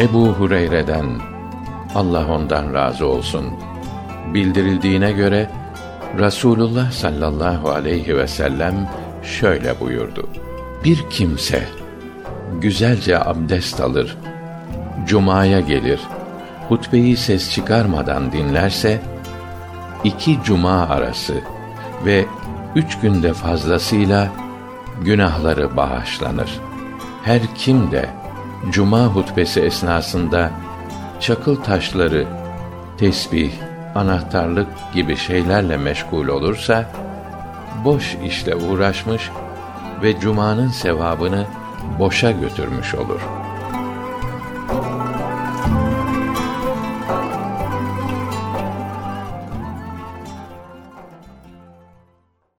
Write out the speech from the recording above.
Ebu Hureyre'den Allah ondan razı olsun bildirildiğine göre Rasulullah sallallahu aleyhi ve sellem şöyle buyurdu. Bir kimse güzelce abdest alır, cumaya gelir, hutbeyi ses çıkarmadan dinlerse, iki cuma arası ve üç günde fazlasıyla günahları bağışlanır. Her kim de cuma hutbesi esnasında çakıl taşları, tesbih, anahtarlık gibi şeylerle meşgul olursa boş işle uğraşmış ve cumanın sevabını boşa götürmüş olur.''